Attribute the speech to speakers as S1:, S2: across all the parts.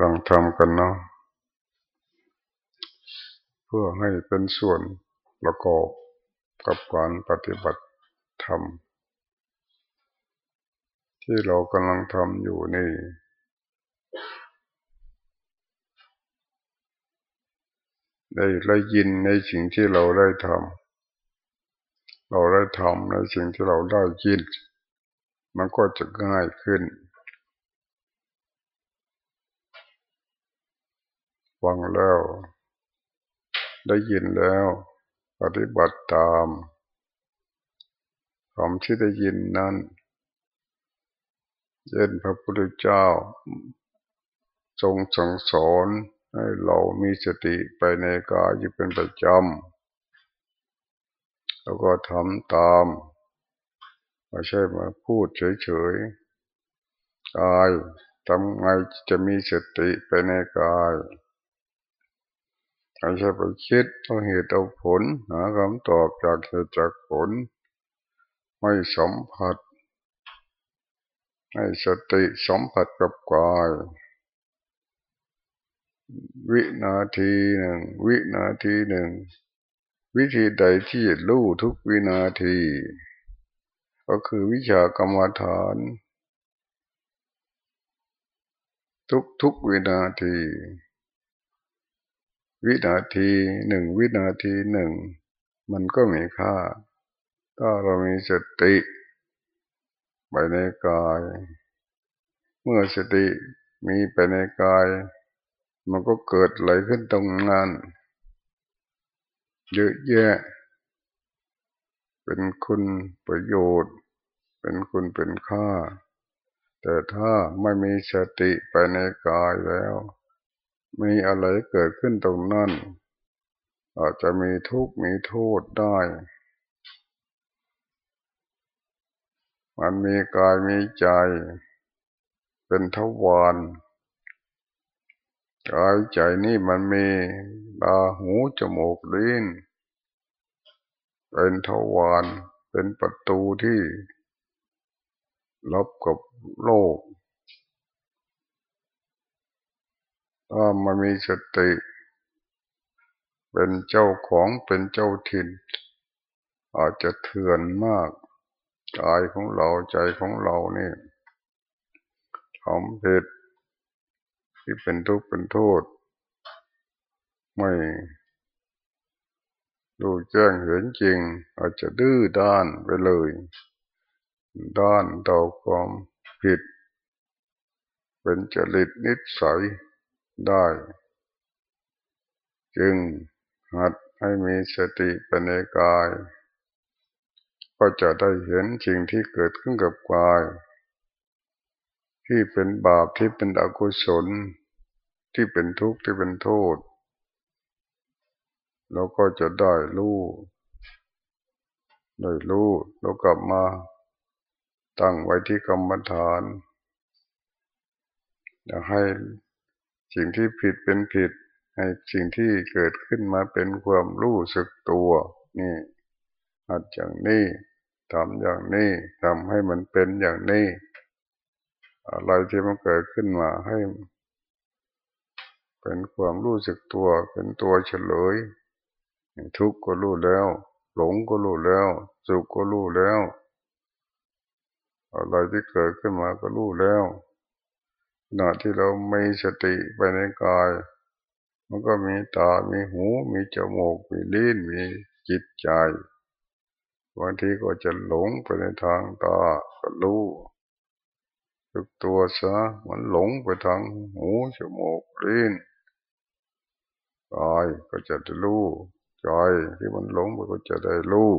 S1: ลองทำกันเนาะเพื่อให้เป็นส่วนประกอบกับการปฏิบัติธรรม ที่เรากำลังทำอยู่นี่ได้ได้ยินในสิ่งที่เราได้ทำเราได้ทำในสิ่งที่เราได้ยิน มันก็จะง่ายขึ้น ฟังแล้ว ได้ยินแล้ว ปฏิบัติตามคำที่ได้ยินนั้นเย็นพระพุทธเจ้า ทรงสั่งสอนให้เรามีสติไปในกายอยู่เป็นประจำ แล้วก็ทำตามไม่ใช่มาพูดเฉยๆกายทำไงจะมีสติไปในกาย ไม่ใช่ไปคิดเอาเหตุเอาผลหาคำตอบจากเหตุจากผล ไม่สัมผัส ให้สติสัมผัสกับกายวินาทีหนึ่งวินาทีหนึ่ง วิธีใดที่รู้ทุกวินาที ก็คือวิชากรรมฐาน ทุกทุกวินาที วินาทีหนึ่งวินาทีหนึ่ง มันก็มีค่า ถ้าเรามีสติไปในกาย เมื่อสติมีไปในกาย มันก็เกิดอะไรขึ้นตรงนั้นเยอะแยะ เป็นคุณประโยชน์ เป็นคุณเป็นค่า แต่ถ้าไม่มีสติไปในกายแล้ว มีอะไรเกิดขึ้นตรงนั้น อาจจะมีทุกข์มีโทษได้ มันมีกายมีใจ เป็นทวารกายใจนี่มันมีตาหูจมูกลิ้นเป็นทวารเป็นประตูที่รับกับโลก ถ้ามันมีสติ เป็นเจ้าของเป็นเจ้าถิ่น อาจจะเถื่อนมากกายของเราใจของเรานี่ทำผิดที่เป็นทุกข์เป็นโทษ ไม่ดูแจ้งเห็นจริง อาจจะดื้อด้านไปเลย ด้านต่อความผิด เป็นจริตนิสัย ได้ จึงหัดให้มีสติไปในกาย ก็จะได้เห็นสิ่งที่เกิดขึ้นกับกาย ที่เป็นบาปที่เป็นอกุศล ที่เป็นทุกข์ที่เป็นโทษเราก็จะได้รู้ได้รู้แล้วกลับมาตั้งไว้ที่กรรมฐานจะให้ สิ่งที่ผิดเป็นผิด ให้สิ่งที่เกิดขึ้นมาเป็นความรู้สึกตัว นี่อาจอย่างนี้ทำอย่างนี้ทำให้มันเป็นอย่างนี้อะไรที่มันเกิดขึ้นมาให้ เป็นความรู้สึกตัว เป็นตัวเฉลย ทุกข์ก็รู้แล้ว หลงก็รู้แล้ว สุขก็รู้แล้ว อะไรที่เกิดขึ้นมาก็รู้แล้ว ณะที่เราไม่สติไปในกาย มันก็มีตา มีหู มีจมูก มีลิ้น มีจิตใจบางทีก็จะหลงไปในทางตาก็รู้ตึกตัวซะมันหลงไปทางหูจมูกลิ้นกายก็จะได้รู้ใจที่มันหลงไปก็จะได้รู้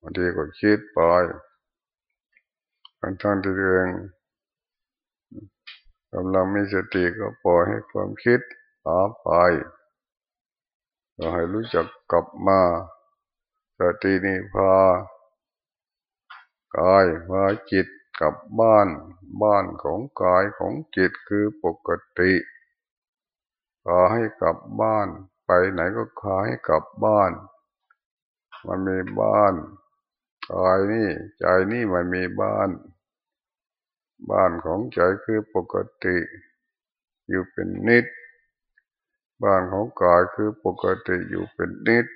S1: บางทีก็คิดไปทางทางที่เอง กำลังมีสติก็ปล่อยให้ความคิดหาไปเราให้รู้จักกลับมาสตินี้พากายพาจิตกลับบ้าน บ้านของกายของจิตคือปกติพาให้กลับบ้าน ไปไหนก็พาให้กลับบ้าน มันมีบ้านกายนี่ใจนี่มันมีบ้าน บ้านของใจคือปกติ อยู่เป็นนิด บ้านของกายคือปกติอยู่เป็นนิด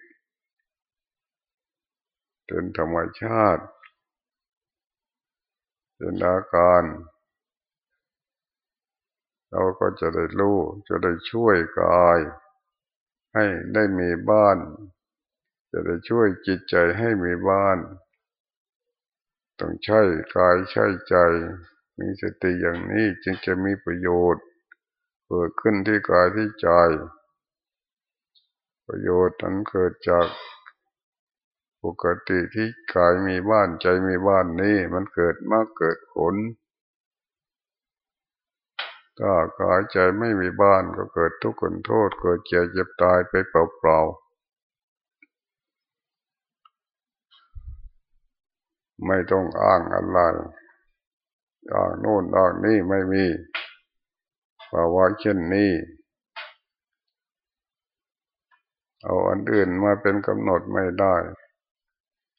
S1: เป็นธรรมชาติเป็นอาการ เราก็จะได้รู้จะได้ช่วยกาย ให้ได้มีบ้าน จะได้ช่วยจิตใจให้มีบ้าน ต้องใช้กายใช้ใจ มีสติอย่างนี้จึงจะมีประโยชน์ เกิดขึ้นที่กายที่ใจ ประโยชน์นั้นเกิดจากปกติที่กายมีบ้านใจมีบ้านนี่มันเกิดมากเกิดผลถ้ากายใจไม่มีบ้านก็เกิดทุกข์นโทษ เกิดเจ็บเจ็บตายไปเปล่าๆไม่ต้องอ้างอะไร อ้างโน่นอ้างนี่ไม่มีภาวะเช่นนี้ เอาอันอื่นมาเป็นกำหนดไม่ได้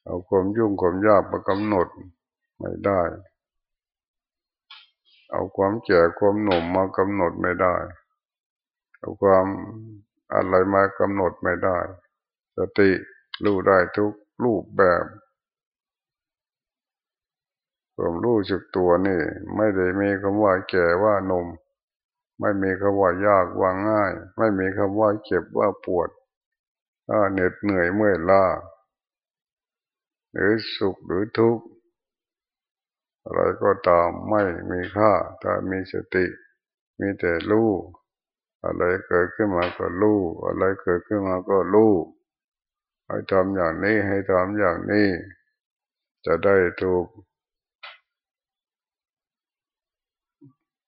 S1: เอาความยุ่งความยากมากำหนดไม่ได้ เอาความแก่ความหนุ่มมากำหนดไม่ได้ เอาความอะไรมากำหนดไม่ได้ สติรู้ได้ทุกรูปแบบ ความรู้สึกตัวนี่ ไม่ได้มีคำว่าแก่ว่าหนุ่ม ไม่มีคำว่ายากว่าง่าย ไม่มีคำว่าเจ็บว่าปวดเหน็ดเหนื่อยเมื่อยล้าหรือสุขหรือทุกข์อะไรก็ตามไม่มีค่าถ้ามีสติ มีแต่รู้อะไรเกิดขึ้นมาก็รู้อะไรเกิดขึ้นมาก็รู้ให้ทำอย่างนี้ให้ทำอย่างนี้ จะได้ถูก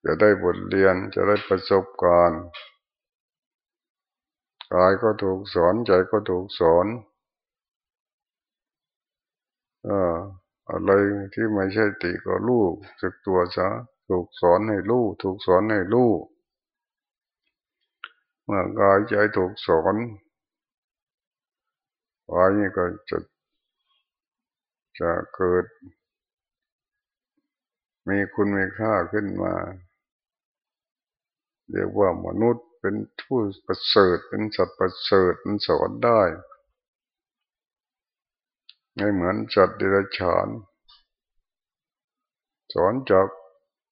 S1: จะได้บทเรียนจะได้ประสบการณ์กายก็ถูกสอนใจก็ถูกสอนอะไรที่ไม่ใช่ติก็ลูกสึกตัวซะถูกสอนให้ลูกถูกสอนให้ลูกเมื่อกายใจถูกสอนกายนี่ก็จะจะเกิด มีคุณมีค่าขึ้นมา เรียกว่ามนุษย์เป็นผู้ประเสริฐเป็นสัตว์ประเสริฐมันสอนได้ไม่เหมือนสัตว์เดรัจฉาน สอนจาก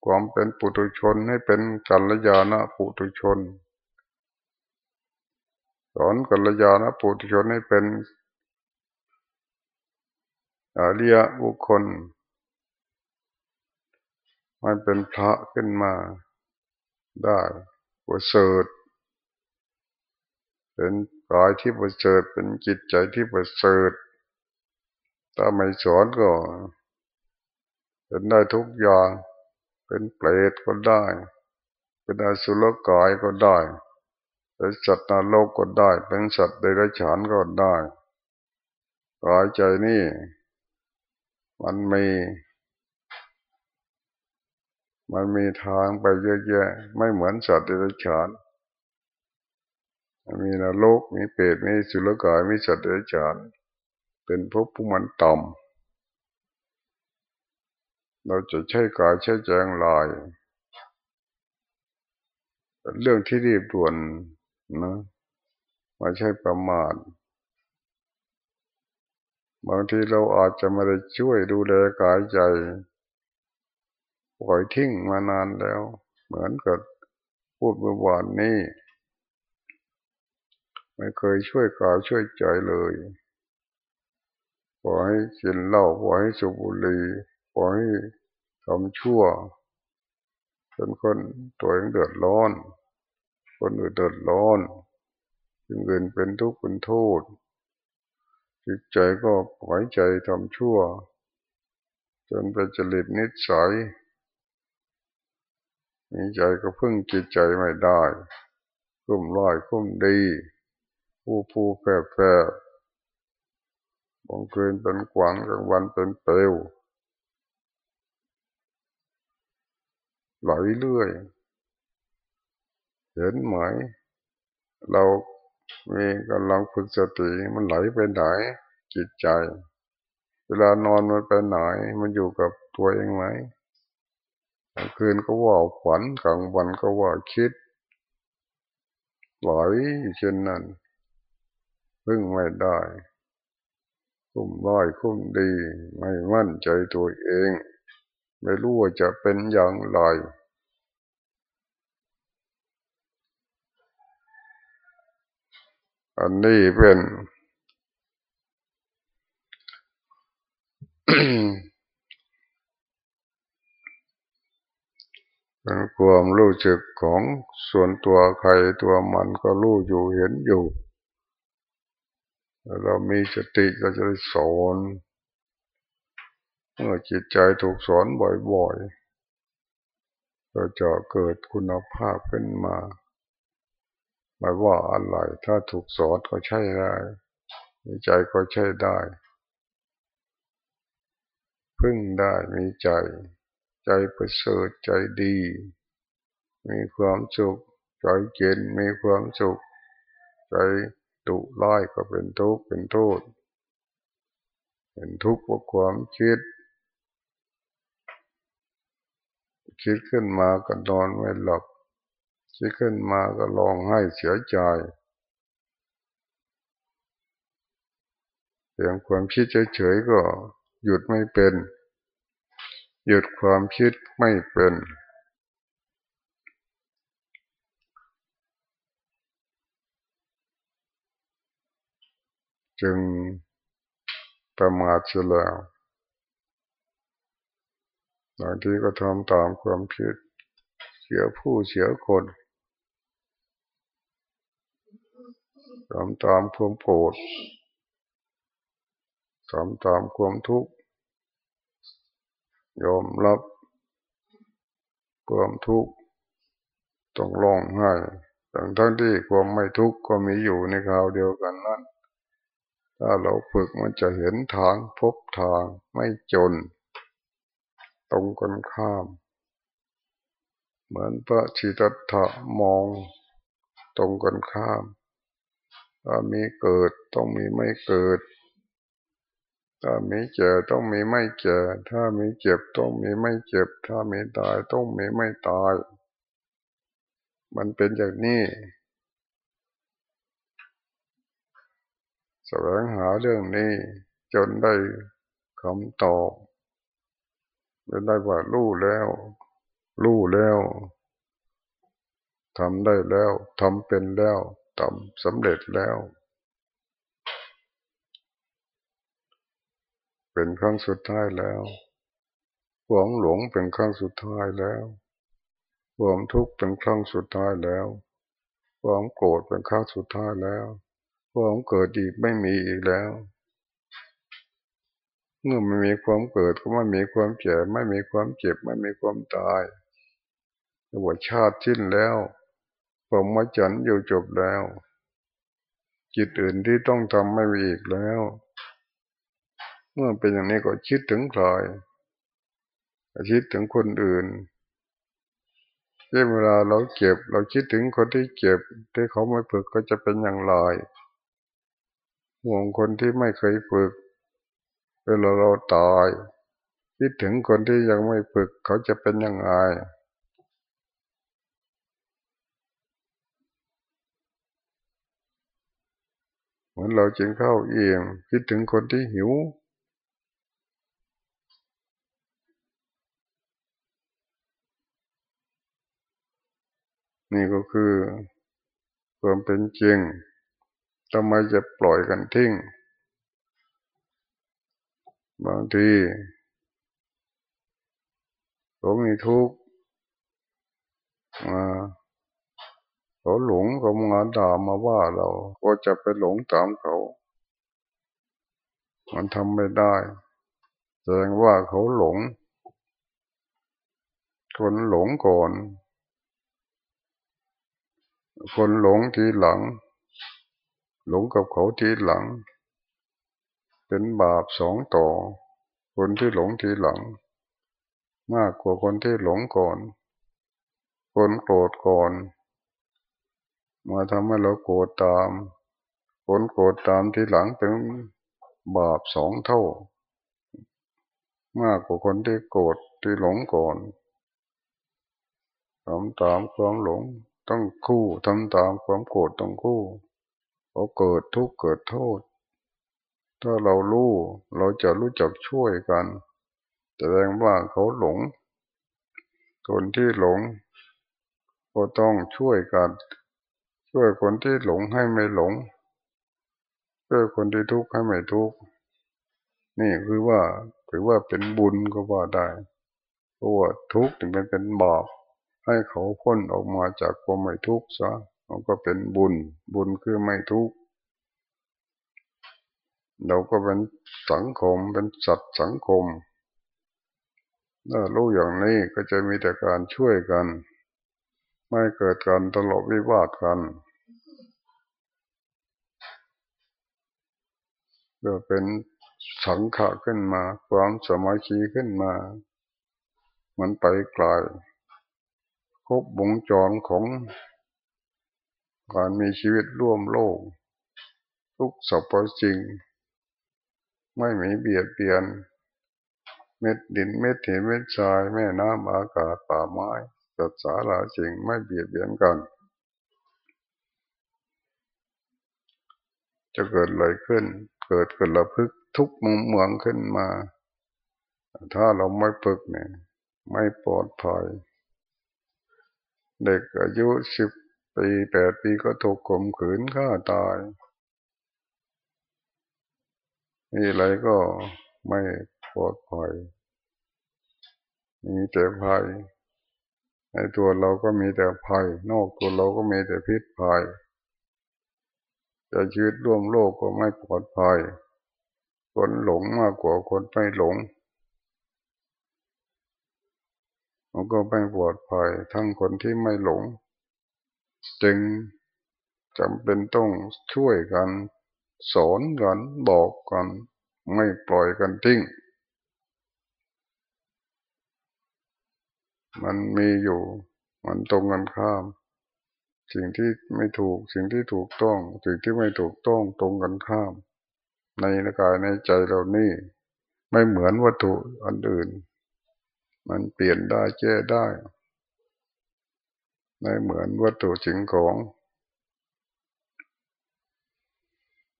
S1: ความเป็นปุถุชนให้เป็นกัลยาณปุถุชน สอนกัลยาณปุถุชนให้เป็นอริยบุคคลมันเป็นพระขึ้นมาได้ ประเสริฐเป็นกายที่ประเสริฐเป็นจิตใจที่ประเสริฐถ้าไม่สอนก็เป็นได้ทุกอย่าง เป็นเปรตก็ได้ เป็นอสุรกายก็ได้ เป็นสัตว์นรกก็ได้ เป็นสัตว์เดรัจฉานก็ได้กายใจนี่ มันมี มันมีทางไปเยอะแยะ ไม่เหมือนสัตว์เดรัจฉานมีนรกมีเปรตมีสุรกายมีสัตว์เดรัจฉาน เป็นภพผู้มันต่ำเราจะใช้กายใช้แจงลายเป็นเรื่องที่รีบด่วนนะไม่ใช่ประมาทบางทีเราอาจจะไม่ได้ช่วยดูแลกายใจ ปล่อยทิ้งมานานแล้ว เหมือนกับพูดเมื่อวานนี้ ไม่เคยช่วยกายช่วยใจเลยปล่อยให้กินเหล้าปล่อยสูบบุหรี่ปล่อยทำชั่วจนคนตัวเองเดือดร้อน คนอื่นเดือดร้อนจึงเงินเป็นทุกข์เป็นโทษจิตใจก็ปล่อยใจทำชั่ว จนไปจริตนิสัย มีใจก็พึ่งจิตใจไม่ได้คุ้มร้อยคุ้มดีผู้ผู้แฝบแฝบางคืนเป็นกวางกลางวันเป็นเปลวไหลเรื่อยเห็นไหม เรามีกำลังฝึกสติมันไหลไปไหนจิตใจ เวลานอนมันไปไหน มันอยู่กับตัวเองไหม ลางคืนก็ว่าฝันกลางวันก็ว่าคิดไหลเช่นนั้นพึ่งไม่ได้ คุ้มร้อยคุ้มดี ไม่มั่นใจตัวเอง ไม่รู้ว่าจะเป็นอย่างไรอันนี้เป็น เป็นความรู้จึกของส่วนตัวใครตัวมันก็รู้อยู่เห็นอยู่ เรามีสติก็จะได้สอนเมื่อจิตใจถูกสอนบ่อยๆ ก็จะเกิดคุณภาพขึ้นมาไม่ว่าอะไรถ้าถูกสอนก็ใช่ได้มีใจก็ใช่ได้ พึ่งได้มีใจ ใจประเสริฐใจดี มีความสุข ใจเย็นมีความสุข ใจดุร้ายก็เป็นทุกข์เป็นโทษ เป็นทุกข์เพราะความคิด คิดขึ้นมาก็นอนไม่หลับ คิดขึ้นมาก็ร้องไห้เสียใจเพียงความคิดเฉยๆก็หยุดไม่เป็น หยุดความคิดไม่เป็น จึงประมาทเสียแล้วบางทีก็ทำตามความคิด เสียผู้เสียคนทำตามความโกรธทำตามความทุกข์ ยอมรับความทุกข์ต้องร้องไห้ทั้งทั้งที่ความไม่ทุกข์ก็มีอยู่ในคราวเดียวกันนั่น ถ้าเราฝึกมันจะเห็นทางพบทางไม่จน ตรงกันข้าม เหมือนพระชิตถะมองตรงกันข้าม ถ้ามีเกิดต้องมีไม่เกิด ถ้ามีเจ็บต้องมีไม่เจ็บถ้ามีเจ็บต้องมีไม่เจ็บ ถ้ามีตายต้องมีไม่ตาย มันเป็นอย่างนี้แสวงหาเรื่องนี้จนได้คำตอบจนได้ว่ารู้แล้วรู้แล้วทำได้แล้วทำเป็นแล้วทำสำเร็จแล้ว เป็นครั้งสุดท้ายแล้วหวงหลงเป็นครั้งสุดท้ายแล้วความทุกข์เป็นครั้งสุดท้ายแล้วความโกรธเป็นครั้งสุดท้ายแล้วความเกิดอีกไม่มีอีกแล้ว เมื่อไม่มีความเกิดก็ไม่มีความเจ็บไม่มีความเจ็บไม่มีความตายหัวชาติชิ้นแล้วผมมาจันอยู่จบแล้ว จิตอื่นที่ต้องทำไม่มีอีกแล้ว มื่อเป็นอย่างนี้ก็คิดถึงใครคิดถึงคนอื่นที่เวลาเราเจ็บ เราคิดถึงคนที่เจ็บที่เขาไม่ฝึกก็จะเป็นอย่างไรห่วงคนที่ไม่เคยฝึกเวลาเราตาย คิดถึงคนที่ยังไม่ฝึกเขาจะเป็นยังไงเหมือนเราจิงเข้าเองคิดถึงคนที่หิว นี่ก็คือความเป็นจริงทำไมจะปล่อยกันทิ้ง บางทีเขามีทุกข์มาเขาหลงเขามาด่ามาว่าเรา ก็จะไปหลงตามเขา มันทำไม่ได้แสดงว่าเขาหลง คนหลงก่อน คนหลงทีหลัง หลงกับเขาทีหลัง เป็นบาปสองต่อ คนที่หลงทีหลัง มากกว่าคนที่หลงก่อน คนโกรธก่อน มาทำให้เราโกรธตาม คนโกรธตามทีหลังเป็นบาปสองเท่า มากกว่าคนที่โกรธที่หลงก่อนทำตามความหลง ต้องคู่ทำตามความโกรธต้องคู่เพอเกิดทุกข์เกิดโทษ ถ้าเรารู้เราจะรู้จักช่วยกัน แสดงว่าเขาหลง คนที่หลง ก็ต้องช่วยกัน ช่วยคนที่หลงให้ไม่หลง ช่วยคนที่ทุกข์ให้ไม่ทุกข์นี่คือว่าถือว่าเป็นบุญก็ว่าได้เพราะว่าทุกข์ถึงเป็นเป็นบาป ให้เขาพ้นออกมาจากความไม่ทุกข์ซะมันก็เป็นบุญ บุญคือไม่ทุกข์เราก็เป็นสังคมเป็นสัตว์สังคมถ้ารู้อย่างนี้ก็จะมีแต่การช่วยกัน ไม่เกิดการตลบวิวาทกันก็เป็นสังขะขึ้นมา ความสมาธิขึ้นมา มันไปไกล ครบวงจรของการมีชีวิตร่วมโลก ทุกสรรพสิ่ง ไม่มีเบียดเบียน เม็ดดินเม็ดหินเม็ดทรายแม่น้ำอากาศป่าไม้สัตว์สาราสิ่งไม่เบียดเบียนกัน จะเกิดอะไรขึ้น เกิดขึ้นระพึกทุกมุมเมืองขึ้นมา ถ้าเราไม่ฝึกเนี่ย ไม่ปลอดภัย เด็กอายุสิบปีแปดปีก็ถูกข่มขืนฆ่าตายมีอะไรก็ไม่ปลอดภัย มีแต่ภัย ในตัวเราก็มีแต่ภัย นอกตัวเราก็มีแต่พิษภัยจะชีวิตร่วมโลกก็ไม่ปลอดภัย คนหลงมากกว่าคนไม่หลง มันก็ไม่ปลอดภัยทั้งคนที่ไม่หลง จึงจำเป็นต้องช่วยกัน สอนกัน บอกกัน ไม่ปล่อยกันทิ้ง มันมีอยู่ มันตรงกันข้าม สิ่งที่ไม่ถูกสิ่งที่ถูกต้อง สิ่งที่ไม่ถูกต้องตรงกันข้าม ในกายในใจเรานี่ ไม่เหมือนวัตถุอันอื่น มันเปลี่ยนได้แก้ได้ไม่เหมือนวัตถุสิ่งของ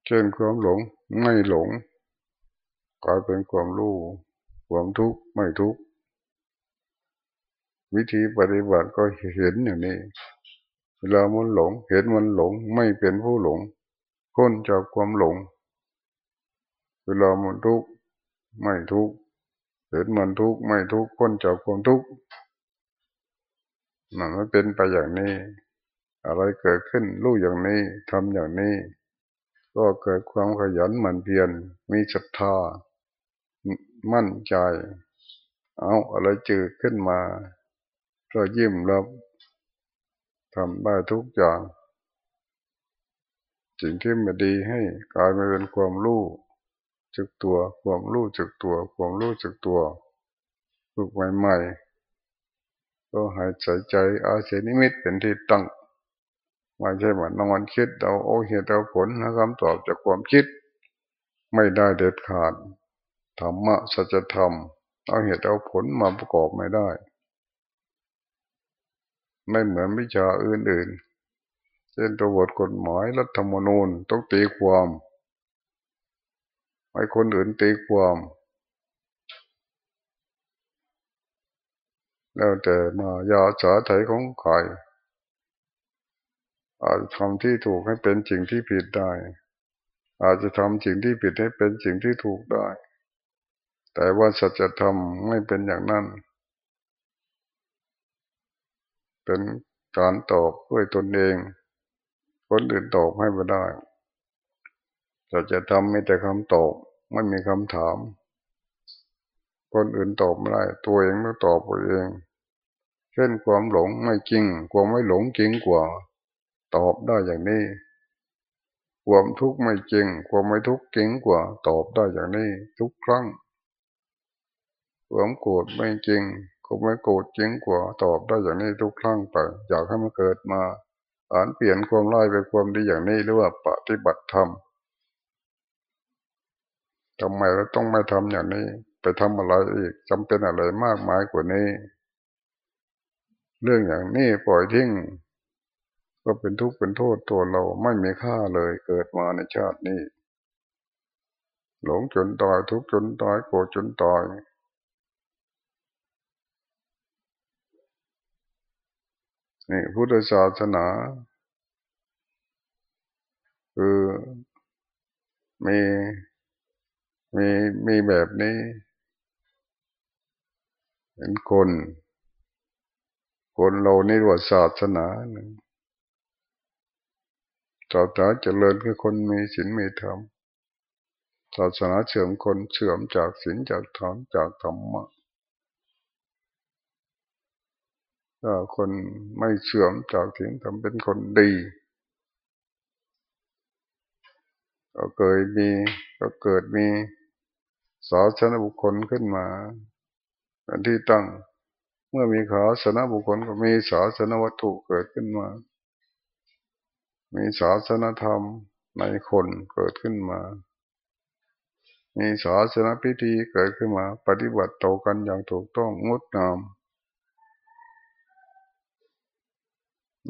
S1: เช่นความหลงไม่หลงกลายเป็นความรู้ความทุกข์ไม่ทุกข์วิธีปฏิบัติก็เห็นอย่างนี้ เวลามันหลง เห็นมันหลง ไม่เป็นผู้หลงพ้นจากความหลง เวลามันทุกข์ไม่ทุกข์ เห็นมันทุกข์ไม่ทุกข์พ้นจากความทุกข์มันไม่เป็นไปอย่างนี้ อะไรเกิดขึ้นรู้อย่างนี้ทำอย่างนี้ ก็เกิดความขยันหมั่นเพียรมีศรัทธามั่นใจ เอาอะไรจืดขึ้นมา ก็ยิ้มรับทำได้ทุกอย่างสิ่งที่ไม่ดีให้กลายมาเป็นความรู้ จึกตัวความรู้จึกตัวความรู้จึกตัวฝึกใหม่ๆก็หายใจใจอาเสนิมิตเป็นที่ตั้งไม่ใช่ว่านอนคิดเอาโอเหตุเอาผลนะคำตอบจากความคิด ไม่ได้เด็ดขาดธรรมะสัจธรรม เอาเหตุเอาผลมาประกอบไม่ได้ ไม่เหมือนวิชาอื่นๆเช่นตัวบทกฎหมายรัฐธรรมนูญต้องตีความ ให้คนอื่นตีความแล้วแต่มายาสาไถของใครอาจจะทำที่ถูกให้เป็นสิ่งที่ผิดได้ อาจจะทำสิ่งที่ผิดให้เป็นสิ่งที่ถูกได้ แต่ว่าสัจธรรมไม่เป็นอย่างนั้น เป็นการตอบด้วยตนเอง คนอื่นตอบให้ไม่ได้ สัจธรรมมีแต่คำตอบไม่มีคำถาม คนอื่นตอบไม่ได้ ตัวเองต้องตอบตัวเอง เช่นความหลงไม่จริง ความไม่หลงจริงกว่า ตอบได้อย่างนี้ ความทุกข์ไม่จริง ความไม่ทุกข์จริงกว่า ตอบได้อย่างนี้ ทุกครั้ง ความโกรธไม่จริงความไม่โกรธจริงกว่า ตอบได้อย่างนี้ทุกครั้งไป อยากให้มันเกิดมาอ่านเปลี่ยนความร้ายเป็นความดีอย่างนี้หรือว่าปฏิบัติธรรม ทำไมเราต้องไม่ทำอย่างนี้ ไปทำอะไรอีกจำเป็นอะไรมากมายกว่านี้ เรื่องอย่างนี้ปล่อยทิ้งก็เป็นทุกข์เป็นโทษตัวเราไม่มีค่าเลยเกิดมาในชาตินี้ หลงจนตายทุกข์จนตายโกรธจนตายนี่พุทธศาสนา คือมี มีมีแบบนี้เห็นคน คนเราในวัฏศาสนาหนึ่งศาสนาเจริญคือคนมีศีลมีธรรมศาสนาเสื่อมคนเสื่อมจากศีลจากธรรมจากธรรมะถ้าคนไม่เสื่อมจากศีลธรรมเป็นคนดีก็เกิดมีก็เกิดมี ศาสนบุคคลขึ้นมาเป็นที่ตั้ง เมื่อมีขาสนบุคคลก็มีศาสนวัตถุเกิดขึ้นมา มีศาสนธรรมในคนเกิดขึ้นมา มีศาสนพิธีเกิดขึ้นมา ปฏิบัติต่อกันอย่างถูกต้องงดงาม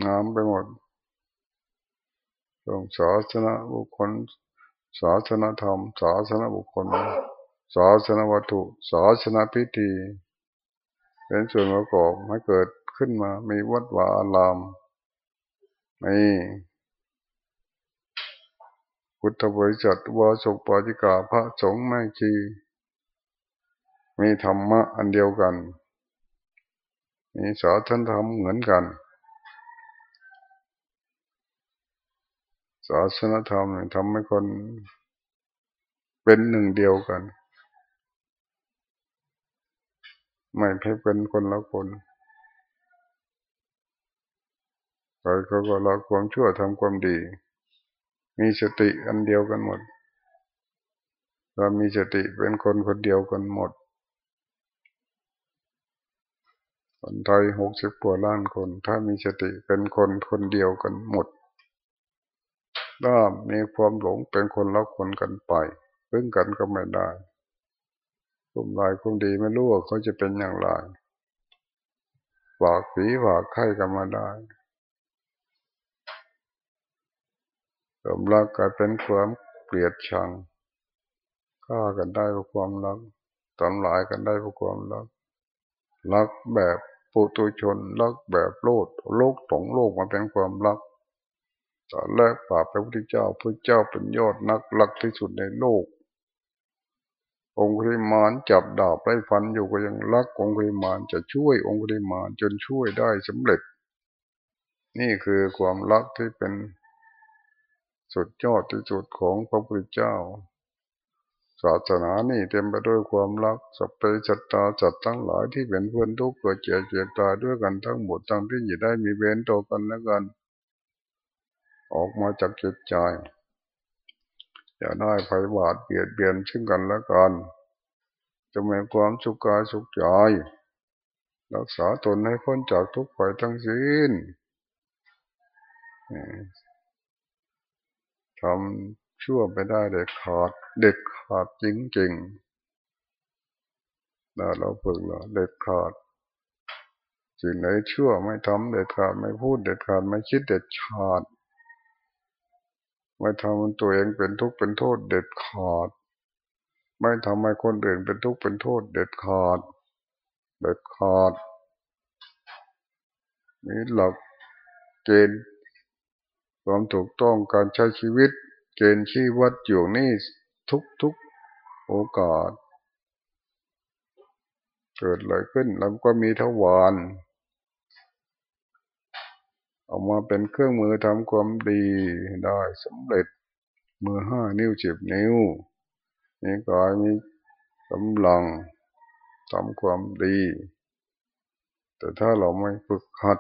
S1: งามไปหมดต้องศาสนาบุคคลศาสนาธรรมศาสนาบุคคล ศาสนวัตถุศาสนพิธี เป็นส่วนประกอบให้เกิดขึ้นมามีวัดวาอารามมีพุทธบริษัทวาสุปฏิกาพระสงฆ์แม่ชีมีธรรมะอันเดียวกัน มีศาสนธรรมเหมือนกัน ศาสนธรรมทำให้คนเป็นหนึ่งเดียวกัน ไม่ให้เป็นคนละคนใครเขาก็ละความชั่วทำความดี มีสติอันเดียวกันหมด เรามีสติเป็นคนคนเดียวกันหมด คนไทยหกสิบกว่าล้านคน ถ้ามีสติเป็นคนคนเดียวกันหมดถ้ามีความหลงเป็นคนละคนกันไปพึ่งกันก็ไม่ได้ คุมลายคุมดีไม่รู้ว่าเขาจะเป็นอย่างไรฝากผีฝากไข้กันมาได้ความรักกลายเป็นความเกลียดชังฆ่ากันได้เพราะความรักทำลายกันได้เพราะความรัก รักแบบปุตุชน รักแบบโลดโลกสองโลกมาเป็นความรักตอนแรกป่าพระพุทธเจ้าพระเจ้าเป็นยอดนักลักที่สุดในโลก องค์ริมานจับดาบไล่ฟันอยู่ก็ยังรักองค์ริมานจะช่วยองค์ริมานจนช่วยได้สำเร็จ นี่คือความรักที่เป็นสุดยอดที่สุดของพระพุทธเจ้า ศาสนานี่เต็มไปด้วยความรักสัพเพสัตตาจัตทั้งหลายที่เป็นเพื่อนทุกข์เกิดเจ็บเจ็บตายด้วยกันทั้งหมดทั้งที่จะได้มีเวรต่อกันและกัน ออกมาจากจิตใจ อย่าได้ไฟบาดเบียดเบียนซึ่งกันและกันจะมีความสุขกายสุขใจรักษาตนให้พ้นจากทุกข์ไปทั้งสิ้นทำชั่วไปได้เด็ดขาด เด็ดขาดจริงๆเราฝึกเราเด็ดขาดสิ่งไหนชั่วไม่ทำเด็ดขาดไม่พูดเด็ดขาดไม่คิดเด็ดขาด ไม่ทำตัวเองเป็นทุกข์เป็นโทษเด็ดขาด ไม่ทำให้คนอื่นเป็นทุกข์เป็นโทษเด็ดขาด เด็ดขาดนี่หลักเกณฑ์ความถูกต้องการใช้ชีวิต เกณฑ์ชี้วัดอยู่นี่ทุกทุกโอกาส เกิดอะไรขึ้นแล้วก็มีทวาร ออกมาเป็นเครื่องมือทำความดีได้สำเร็จมือห้านิ้วเจ็บนิ้วมีกายมีกำลังทำความดี แต่ถ้าเราไม่ฝึกหัด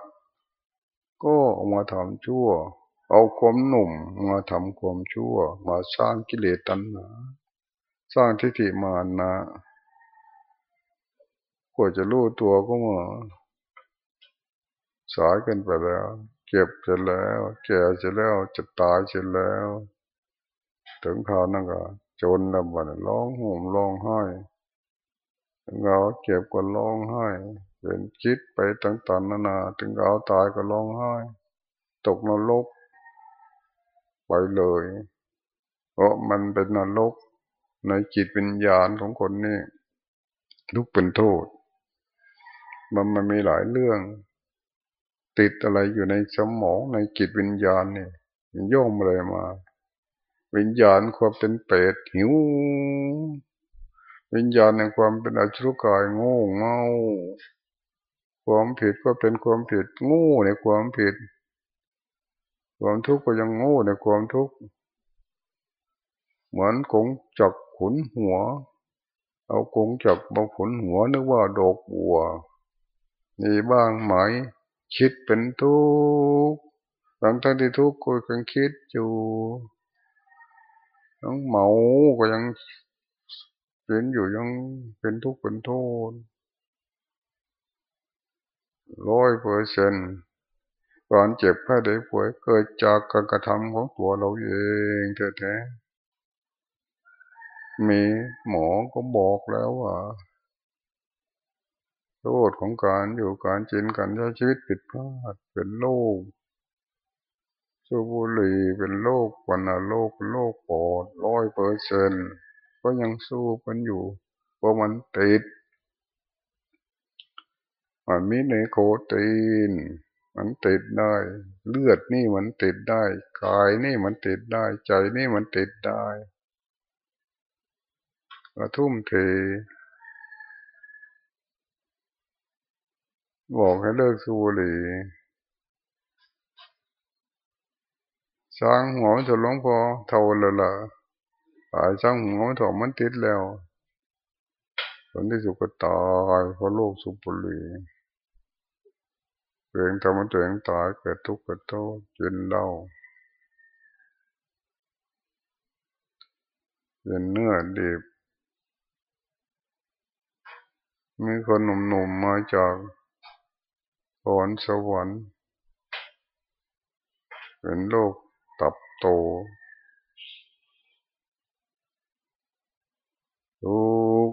S1: ก็ออกมาทำชั่ว เอาความหนุ่มมาทำความชั่ว มาสร้างกิเลสตัณหา สร้างทิฏฐิมานะกว่าจะรู้ตัวก็มาสายกันไปแล้ว เก็บเสร็จแล้ว แก่เสร็จแล้วจะตายเสร็จแล้ว ถึงข่าวนั่นก็จนลำบากร้องห่มร้องไห้ถึงเราเก็บก็ร้องไห้เป็นคิดไปต่างๆนานา ถึงเอาตายก็ร้องไห้ ตกนรกไปเลยเพราะมันเป็นนรกในจิตวิญญาณของคนนี่ทุกเป็นโทษ มันมันมีหลายเรื่อง ติดอะไรอยู่ในสมองในจิตวิญญาณนี่โยมอะไรมา วิญญาณความเป็นเปรตหิว วิญญาณในความเป็นอชุกายโง่เง่าความผิดก็เป็นความผิดงูในความผิด ความทุกข์ก็ยังงูในความทุกข์เหมือนกงจักขุนหัว เอากงจักบาขุนหัวนึกว่าดอกบัวมีบ้างไหม คิดเป็นทุกข์หลังจากที่ทุกข์ก็ยังคิดอยู่ยังเมาก็ยังเป็นอยู่ยังเป็นทุกข์เป็นโทษร้อยเปอร์เซนการเจ็บแค่ได้ป่วยเกิดจากการกระทำของตัวเราเองแท้ๆมีหมอก็บอกแล้วว่า โทษของการอยู่การจินการใช้ชีวิตผิดพลาดเป็นโรคสูบุหรี่เป็นโรควันโรคโรคปอดร้อยเปอร์เซนก็ยังสู้กันอยู่เพราะมันติดมันมีในโคตีน มันติดได้ เลือดนี่มันติดได้ กายนี่มันติดได้ ใจนี่มันติดได้กระทุ่มเท บอกให้เลิกสูบบุหรี่ช้างหัวจะหลงพอเท่าเลยล่ะตายช้างหัวถอมันติดแล้วผลที่สุดก็ตายเพราะโรคสูบบุหรี่ตัวเองทำมันตัวเองตายเกิดทุกข์เกิดโทษกินเหล้ากินเนื้อดิบมีคนหนุ่มๆมาจาก สวรสวรรค์เป็นโรคตับโตทุก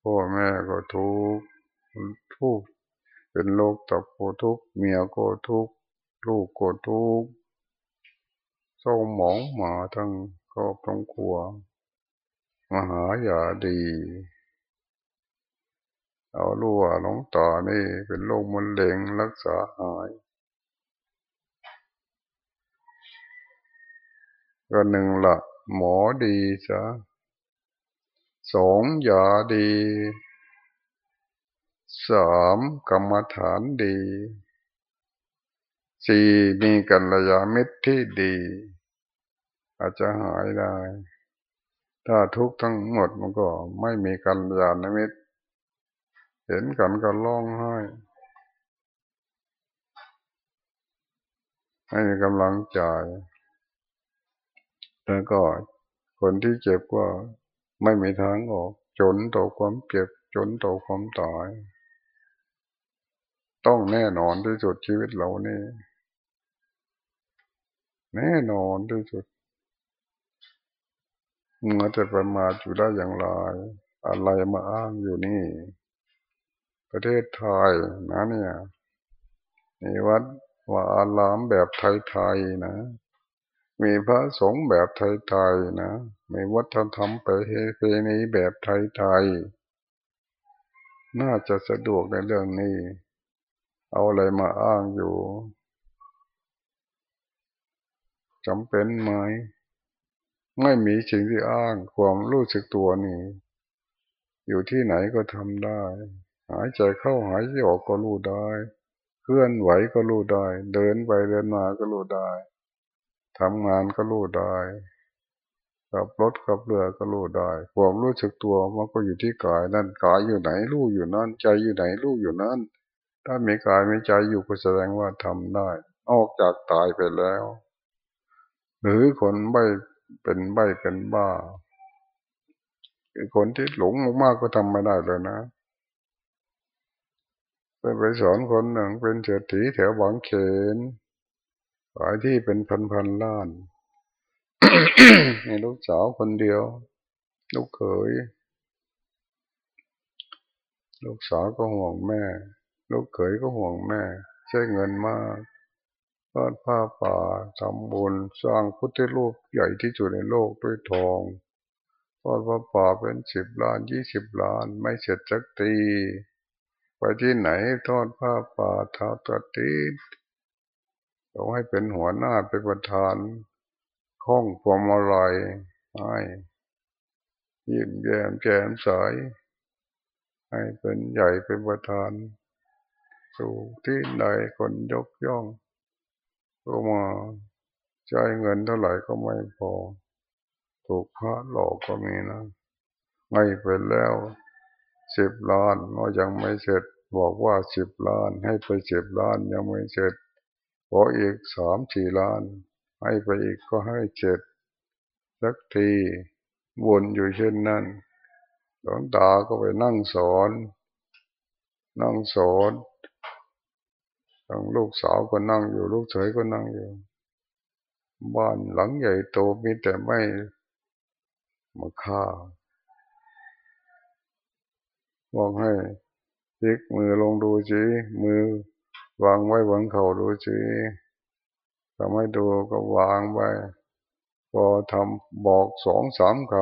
S1: พ่อแม่ก็ทุกทุกเป็นโรคตับโตทุกเมียก็ทุกลูกก็ทุกเศร้าหมองหมาทั้งครอบทั้งครัว มหาอย่าดี เอาลูกหลงต่อนี่เป็นโรคมะเร็งรักษาหายก็หนึ่งละหมอดีซะสองยาดีสามกรรมฐานดีสี่มีกัลยาณมิตรที่ดี อาจจะหายได้ ถ้าทุกทั้งหมดมันก็ไม่มีกัลยาณมิตร เห็นกันก็ร้องไห้ไม่มีกำลังใจแล้วก็คนที่เจ็บก็ไม่มีทางออก จนต่อความเจ็บ จนต่อความตาย ต้องแน่นอนที่สุดชีวิตเรานี่แน่นอนที่สุดเมื่อจะประมาทอยู่ได้อย่างไร อะไรมาอ้างอยู่นี่ ประเทศไทยนะเนี่ยมีวัดว่าอารามแบบไทยๆนะ มีพระสงฆ์แบบไทยๆนะ มีวัฒนธรรมไปเพณีแบบไทยๆ น่าจะสะดวกในเรื่องนี้ เอาอะไรมาอ้างอยู่จำเป็นไหม ไม่มีสิ่งที่อ้างความรู้สึกตัวนี่ อยู่ที่ไหนก็ทำได้ หายใจเข้าหายใจออกก็รู้ได้ เคลื่อนไหวก็รู้ได้ เดินไปเดินมาก็รู้ได้ทำงานก็รู้ได้ขับรถขับเรือก็รู้ได้ความรู้สึกตัวมันก็อยู่ที่กายนั่นกายอยู่ไหนรู้อยู่นั่นใจอยู่ไหนรู้อยู่นั่น ถ้ามีกายมีใจอยู่ก็แสดงว่าทำได้ ออกจากตายไปแล้ว หรือคนใบเป็นใบเป็นบ้าคือคนที่หลงมากๆก็ทำไม่ได้เลยนะ ไปไปสอนคนหนึ่งเป็นเศรษฐีแถวบางเขนขายที่เป็นพันพันล้านมีลูกสาวคนเดียว ลูกเขย ลูกสาวก็ห่วงแม่ ลูกเขยก็ห่วงแม่ ใช้เงินมากทอดผ้าป่าทำบุญสร้างพุทธรูปใหญ่ที่สุดในโลกด้วยทองทอดผ้าป่าเป็นสิบล้านยี่สิบล้าน ไม่เสร็จสักที ไปที่ไหนทอดผ้าป่าเท้าตัดทีต้องให้เป็นหัวหน้าเป็นประธานห้องพวงมาลัยให้ยิ้มแย้มแจ่มใสให้เป็นใหญ่เป็นประธานสู่ที่ไหนคนยกย่องก็มาใช้เงินเท่าไหร่ก็ไม่พอ ถูกพระหลอกก็มีนะไม่ไปแล้ว สิบล้านก็ยังไม่เสร็จ บอกว่าสิบล้าน ให้ไปสิบล้านยังไม่เสร็จขออีกสามสี่ล้าน ให้ไปอีกก็ให้เจ็ดสักทีวนอยู่เช่นนั้นหลวงตาก็ไปนั่งสอน นั่งสอนทั้งลูกสาวก็นั่งอยู่ลูกเขยก็นั่งอยู่ บ้านหลังใหญ่โตมีแต่ไม่มาฆ่า บอกให้พลิกมือลงดูสิมือวางไว้บนเข่าดูสิทำให้ดูก็วางไว้พอทำบอกสองสามค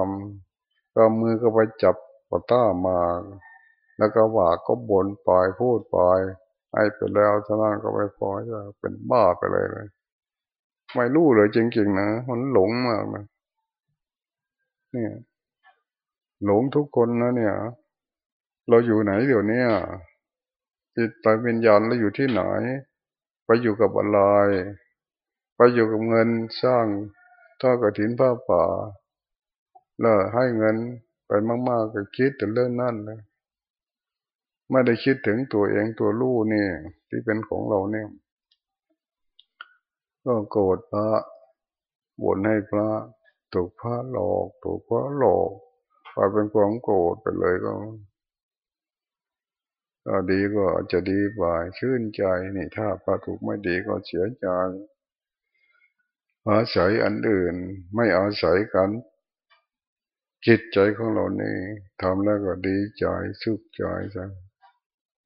S1: ำก็มือก็ไปจับปต้ามา แล้วก็ว่าก็บ่นปล่อยพูดปล่อยให้ไปแล้วท่านั้นก็ไม่พอจะเป็นบ้าไปเลยเลย ไม่รู้เลยจริงๆนะมันหลงมากนะเนี่ย หลงทุกคนนะเนี่ย เราอยู่ไหนเดี๋ยวนี้จิตใจวิญญาณเราอยู่ที่ไหน ไปอยู่กับอะไรไปอยู่กับเงินสร้างท่อกระถินผ้าป่าแล้วให้เงินไปมากๆก็คิดแต่เรื่องนั่นนะไม่ได้คิดถึงตัวเองตัวลูกนี่ ที่เป็นของเราเนี่ย ก็โกรธพระบ่นให้พระถูกพระหลอกถูกพระหลอกไปเป็นความโกรธไปเลยก็ ก็ดีก็จะดีกว่าชื่นใจนี่ถ้าพระถูกไม่ดีก็เสียใจอาศัยอันอื่นไม่อาศัยกัน จิตใจของเรานี่ทำแล้วก็ดีใจสุขใจจัง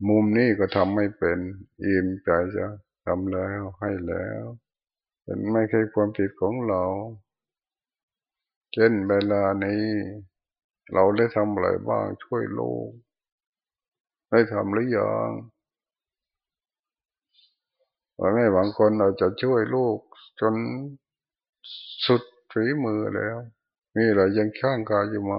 S1: มุมนี้ก็ทำไม่เป็นอิ่มใจจะทำแล้วให้แล้วเป็นไม่ใช่ความผิดของเราเช่นเวลานี้ เราได้ทำอะไรบ้างช่วยโลก ได้ทำหรือยังว่าแม่บางคนเราจะช่วยลูก จนสุดฝีมือแล้วมีอะไรยังข้างกายอยู่ไหม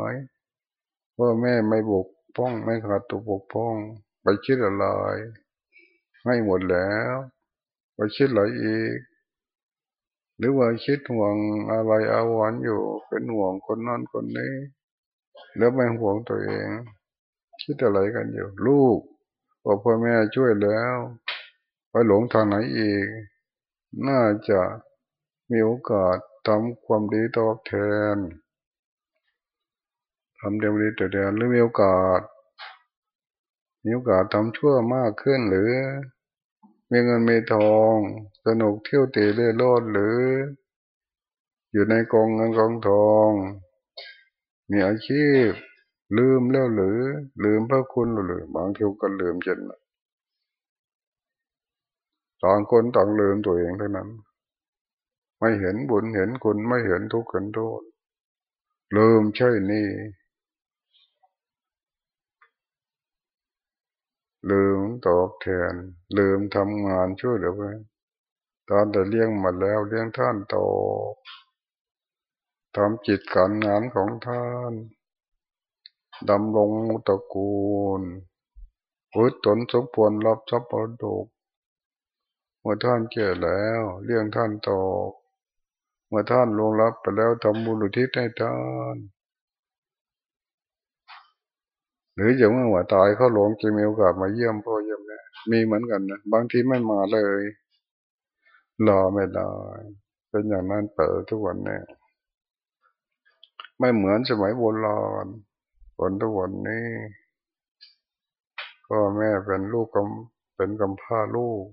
S1: ว่าแม่ไม่บกป้องไม่ขาดตัวบกป้อง ไปคิดอะไรไม่หมดแล้ว ไปคิดอะไรอีก หรือว่าคิดห่วงอะไรอาวรอยู่เป็นห่วงคนนั้นคนนี้ แล้วไม่ห่วงตัวเอง คิดอะไรกันอยู่ ลูกบอกพ่อแม่ช่วยแล้วไปหลงทางไหนอีก น่าจะมีโอกาสทำความดีตอบแทนทำเดียวดีแต่เดียวหรือมีโอกาส มีโอกาสทำชั่วมากขึ้นหรือ มีเงินมีทอง สนุกเที่ยวเตะเล่ร่อนหรือ อยู่ในกองเงินกองทอง มีอาชีพ ลืมแล้วหรือ ลืมพระคุณหรือบางทีก็ลืมจนต่างคนต่างลืมตัวเองเท่านั้น ไม่เห็นบุญเห็นคุณไม่เห็นทุกข์เห็นโทษลืมใช่นี่ลืมตอบแทน ลืมทำงานช่วยเหลือไปตอนแต่เลี้ยงมาแล้วเลี้ยงท่านโตทำจิตการงานของท่าน ดำรงมุตกูลพุทธนสมควรรับทรัพย์ประดก เมื่อท่านเก่แล้วเลี้ยงท่านโตเมื่อท่านลงรับไปแล้วทำบุญอุทิศให้ท่าน หรืออย่างเมื่อว่าตายเขาหลงจะมีโอกาสมาเยี่ยมพ่อเยี่ยมแม่มีเหมือนกันนะบางทีไม่มาเลยรอไม่ได้เป็นอย่างนั้นเปิดทุกวันเนี่ยไม่เหมือนสมัยโบราณ คนทุกวันนี้ก็แม่เป็นลูกกำเป็นกำพร้าลูก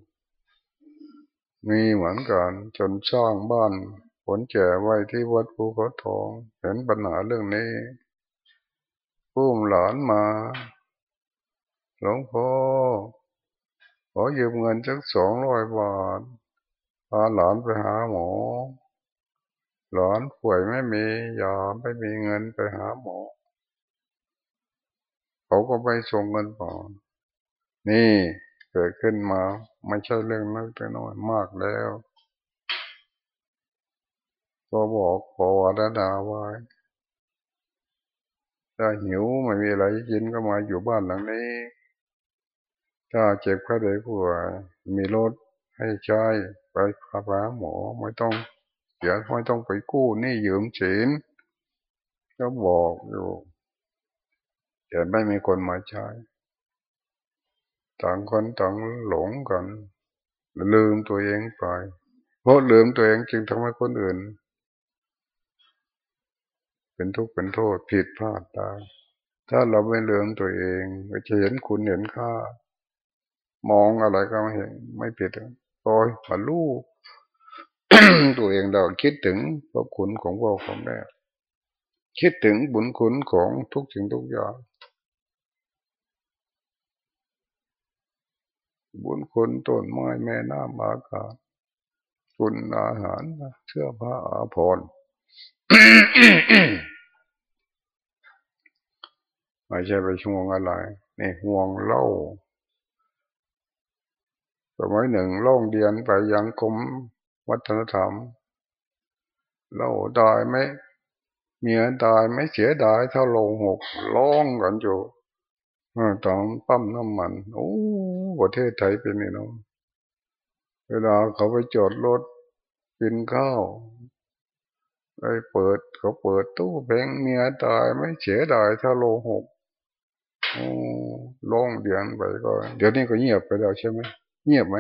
S1: มีเหมือนกันจนสร้างบ้านผลแก่ไว้ที่วัดภูเขาทองเห็นปัญหาเรื่องนี้พุ่มหลานมา หลวงพ่อขอยืมเงินสักสองร้อยบาทพาหลานไปหาหมอ หลานป่วยไม่มียาไม่มีเงินไปหาหมอ เขาก็ไปส่งเงินป่านี่เกิดขึ้นมา ไม่ใช่เรื่องนักแต่น้อยมากแล้วก็บอกขอวดาดาไว้ถ้าหิวไม่มีอะไรกินก็มาอยู่บ้านหลังนี้ ถ้าเจ็บแค่ไหนป่วยมีรถให้ใช้ไปพาไปหมอไม่ต้องเสียไม่ต้องไปกู้นี่ยืมสินก็บอกอยู่ แต่ไม่มีคนมาใช้ ต่างคนต่างหลงกันลืมตัวเองไป เพราะลืมตัวเองจึงทำให้คนอื่น เป็นทุกข์เป็นโทษผิดพลาดได้ถ้าเราไม่ลืมตัวเองก็จะเห็นคุณเห็นค่า มองอะไรก็ไม่เห็น ไม่ผิดโอยมาลูกตัวเองเราคิดถึงพระคุณของพ่อของแม่คิดถึงบุญคุณของทุกสิ่งทุกอย่าง บุญคุณต้นไม้แม่น้ำอากาศคุณอาหารเสื้อผ้าอาภรณ์ไม่ใช่ไปช่วงอะไรนี่ห่วงเล่าสมัยหนึ่งล่องเดียนไปยังกรมวัฒนธรรมเล่าตายไหมเมียตายไม่เสียดายเท่าโลงหกร้องกันอยู่ ตอนปั๊มน้ำมัน โอ้ประเทศไทยเป็นนี่เนาะเวลาเขาไปจอดรถกินข้าวไปเปิดเขาเปิดตู้แบงเมียตายไม่เสียดายเท่าโลหกโอ้ร้องเดียนไปก็ เดี๋ยวนี้ก็เงียบไปแล้วใช่ไหมเงียบไหม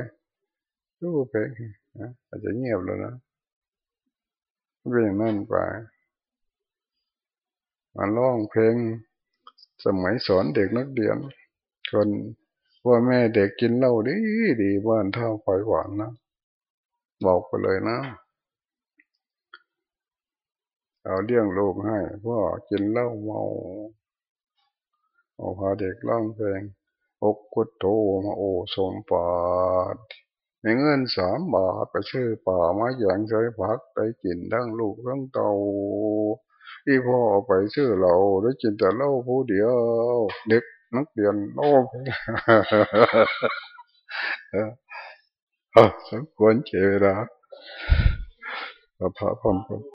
S1: ตู้เพลงอาจจะเงียบแล้วนะเป็นอย่างนั้นไปมาร้องเพลง สมัยสอนเด็กนักเรียนคนว่าแม่เด็กกินเหล้าดีดีบ้านเท่าไฟหวานนะบอกไปเลยนะ เอาเลี้ยงลูกให้พ่อกินเหล้าเมาเอาพาเด็กร้องเพลงอกกุดโตมาโอสมปาดมีเงินสามบาทไปชื่อป่ามาอย่างใจพักได้กินทั้งลูกทั้งเต่า ที่พ่อไปชื่อเราได้กินแต่เล่าผู้เดียวเด็กนักเรียนโอ้เออสมควรเจรจาพระพรม